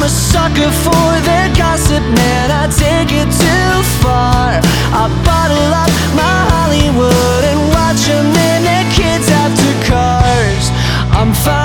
I'm a sucker for their gossip, man. I take it too far. I bottle up my Hollywood and watch them and their kids after cars. I'm fine.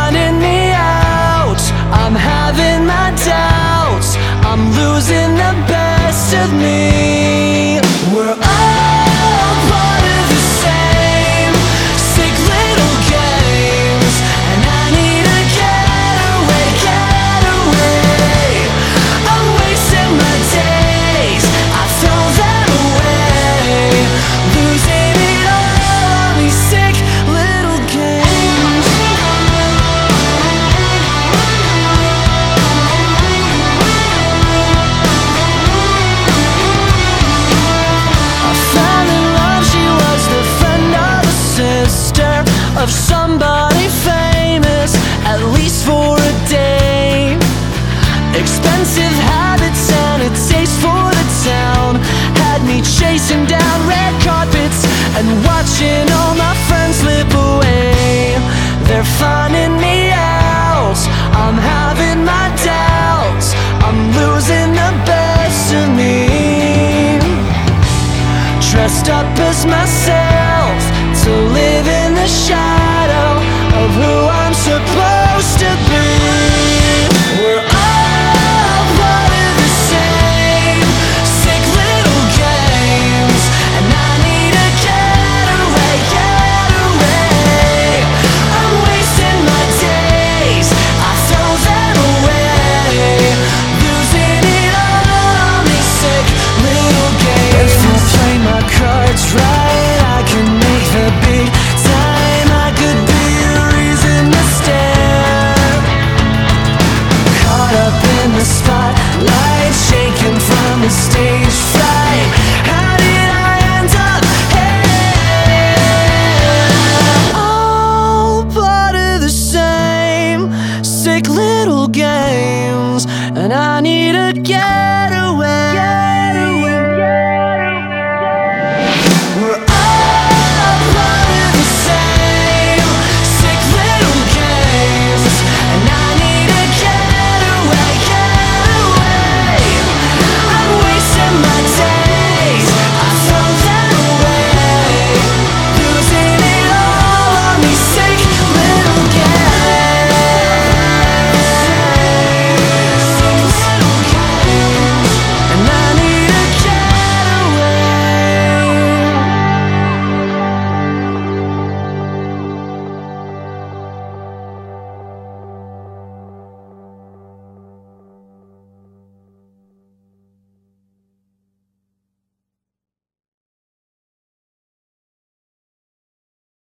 dressed up as myself to live in the shadow of who I And I need a gas.